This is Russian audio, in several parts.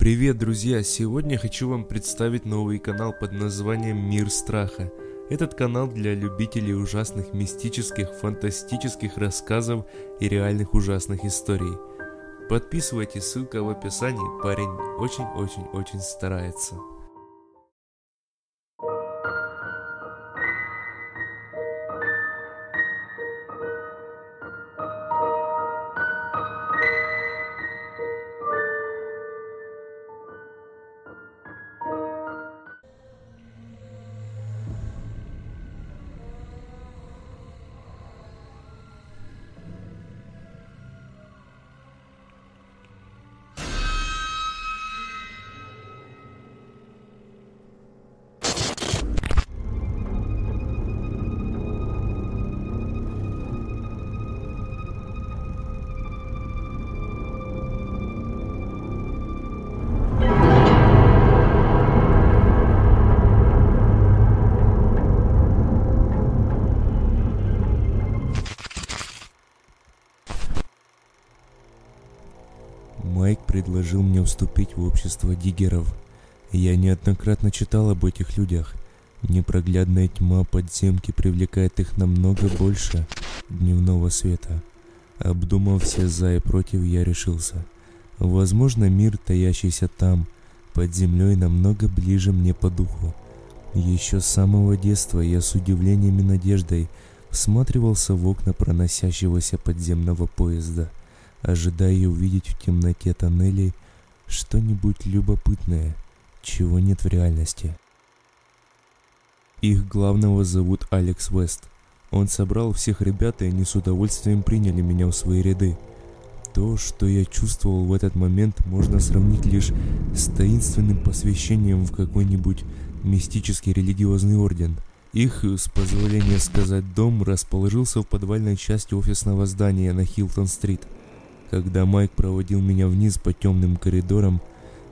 Привет, друзья! Сегодня хочу вам представить новый канал под названием Мир Страха. Этот канал для любителей ужасных мистических, фантастических рассказов и реальных ужасных историй. Подписывайтесь, ссылка в описании, парень очень-очень-очень старается. Предложил мне вступить в общество диггеров. Я неоднократно читал об этих людях. Непроглядная тьма подземки привлекает их намного больше дневного света. Обдумав все за и против, я решился. Возможно, мир, таящийся там, под землей, намного ближе мне по духу. Еще с самого детства я с удивлением и надеждой всматривался в окна проносящегося подземного поезда – ожидая увидеть в темноте тоннелей что-нибудь любопытное, чего нет в реальности. Их главного зовут Алекс Вест. Он собрал всех ребят, и они с удовольствием приняли меня в свои ряды. То, что я чувствовал в этот момент, можно сравнить лишь с таинственным посвящением в какой-нибудь мистический религиозный орден. Их, с позволения сказать, дом расположился в подвальной части офисного здания на Хилтон-стрит – когда Майк проводил меня вниз по темным коридорам,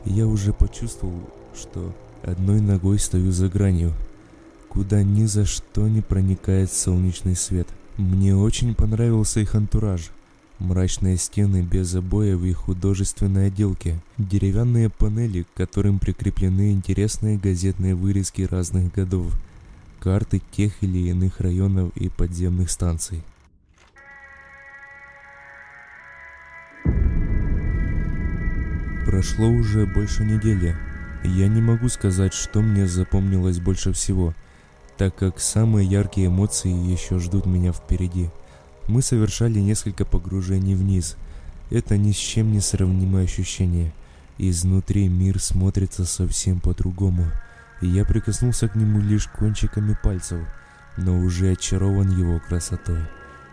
я уже почувствовал, что одной ногой стою за гранью, куда ни за что не проникает солнечный свет. Мне очень понравился их антураж. Мрачные стены без обоев и художественной отделки, деревянные панели, к которым прикреплены интересные газетные вырезки разных годов, карты тех или иных районов и подземных станций. Прошло уже больше недели. Я не могу сказать, что мне запомнилось больше всего, так как самые яркие эмоции еще ждут меня впереди. Мы совершали несколько погружений вниз. Это ни с чем не сравнимое ощущение. Изнутри мир смотрится совсем по-другому. Я прикоснулся к нему лишь кончиками пальцев, но уже очарован его красотой.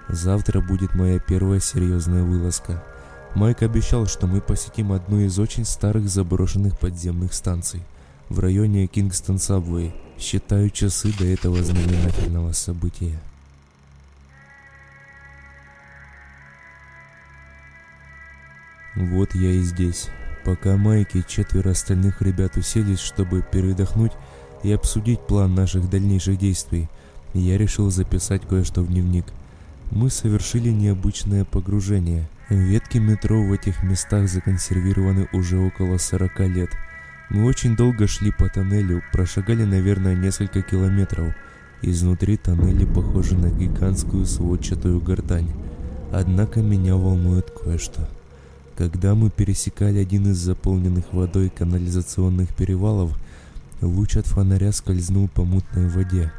Завтра будет моя первая серьезная вылазка – Майк обещал, что мы посетим одну из очень старых заброшенных подземных станций в районе Кингстон Сабвей. Считаю часы до этого знаменательного события. Вот я и здесь. Пока Майк и четверо остальных ребят уселись, чтобы передохнуть и обсудить план наших дальнейших действий, я решил записать кое-что в дневник. Мы совершили необычное погружение – Ветки метро в этих местах законсервированы уже около 40 лет. Мы очень долго шли по тоннелю, прошагали, наверное, несколько километров. Изнутри тоннели похожи на гигантскую сводчатую гортань. Однако меня волнует кое-что. Когда мы пересекали один из заполненных водой канализационных перевалов, луч от фонаря скользнул по мутной воде.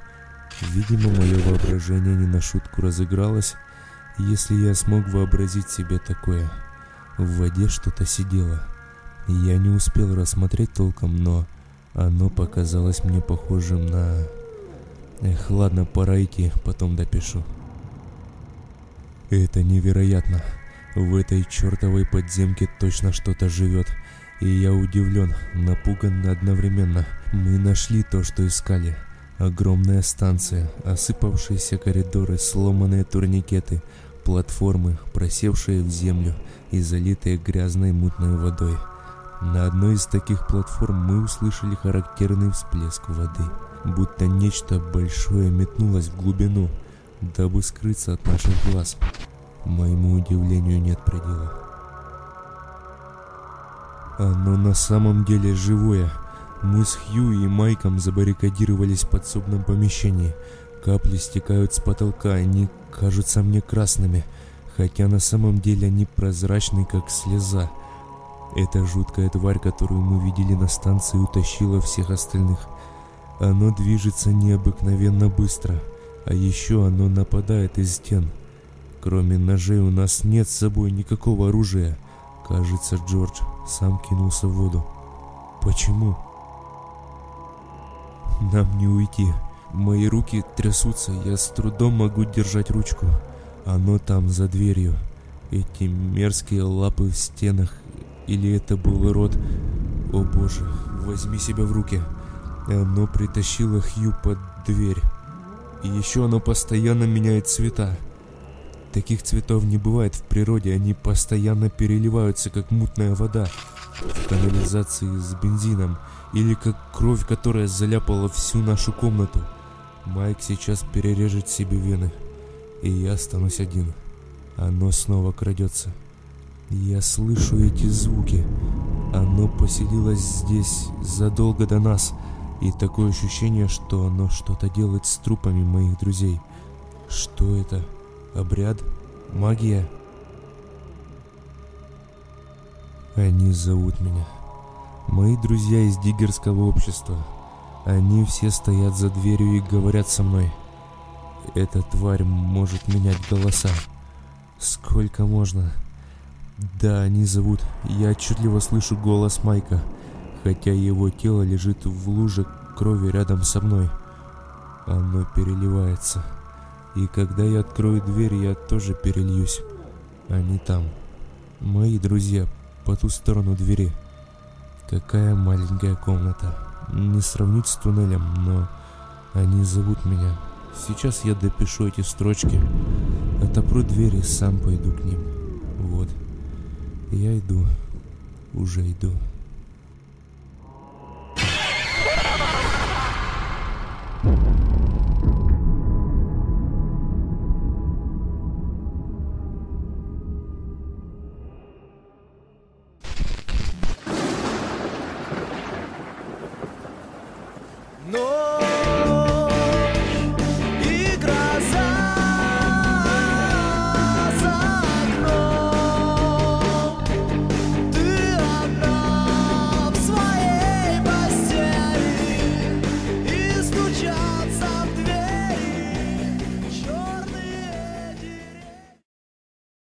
Видимо, мое воображение не на шутку разыгралось, если я смог вообразить себе такое. В воде что-то сидело. Я не успел рассмотреть толком, но оно показалось мне похожим на... Эх, ладно, пора идти, потом допишу. Это невероятно. В этой чертовой подземке точно что-то живет. И я удивлен, напуган одновременно. Мы нашли то, что искали. Огромная станция, осыпавшиеся коридоры, сломанные турникеты — платформы, просевшие в землю и залитые грязной мутной водой. На одной из таких платформ мы услышали характерный всплеск воды, будто нечто большое метнулось в глубину, дабы скрыться от наших глаз. Моему удивлению нет предела. Оно на самом деле живое. Мы с Хью и Майком забаррикадировались в подсобном помещении. Капли стекают с потолка, они кажутся мне красными, хотя на самом деле они прозрачны, как слеза. Эта жуткая тварь, которую мы видели на станции, утащила всех остальных. Оно движется необыкновенно быстро, а еще оно нападает из стен. Кроме ножей у нас нет с собой никакого оружия. Кажется, Джордж сам кинулся в воду. Почему? Нам не уйти. Мои руки трясутся, я с трудом могу держать ручку. Оно там, за дверью. Эти мерзкие лапы в стенах. Или это был рот? О боже, возьми себя в руки. Оно притащило Хью под дверь. И еще оно постоянно меняет цвета. Таких цветов не бывает в природе, они постоянно переливаются, как мутная вода в канализации с бензином, или как кровь, которая заляпала всю нашу комнату. Майк сейчас перережет себе вены, и я останусь один. Оно снова крадется. Я слышу эти звуки. Оно поселилось здесь задолго до нас, и такое ощущение, что оно что-то делает с трупами моих друзей. Что это? Обряд? Магия? Они зовут меня. Мои друзья из диггерского общества. Они все стоят за дверью и говорят со мной. Эта тварь может менять голоса. Сколько можно? Да, они зовут. Я отчетливо слышу голос Майка, хотя его тело лежит в луже крови рядом со мной. Оно переливается. И когда я открою дверь, я тоже перельюсь. Они там. Мои друзья по ту сторону двери. Какая маленькая комната. Не сравнить с туннелем, но они зовут меня. Сейчас я допишу эти строчки, отопру дверь и сам пойду к ним. Вот. Я иду. Уже иду.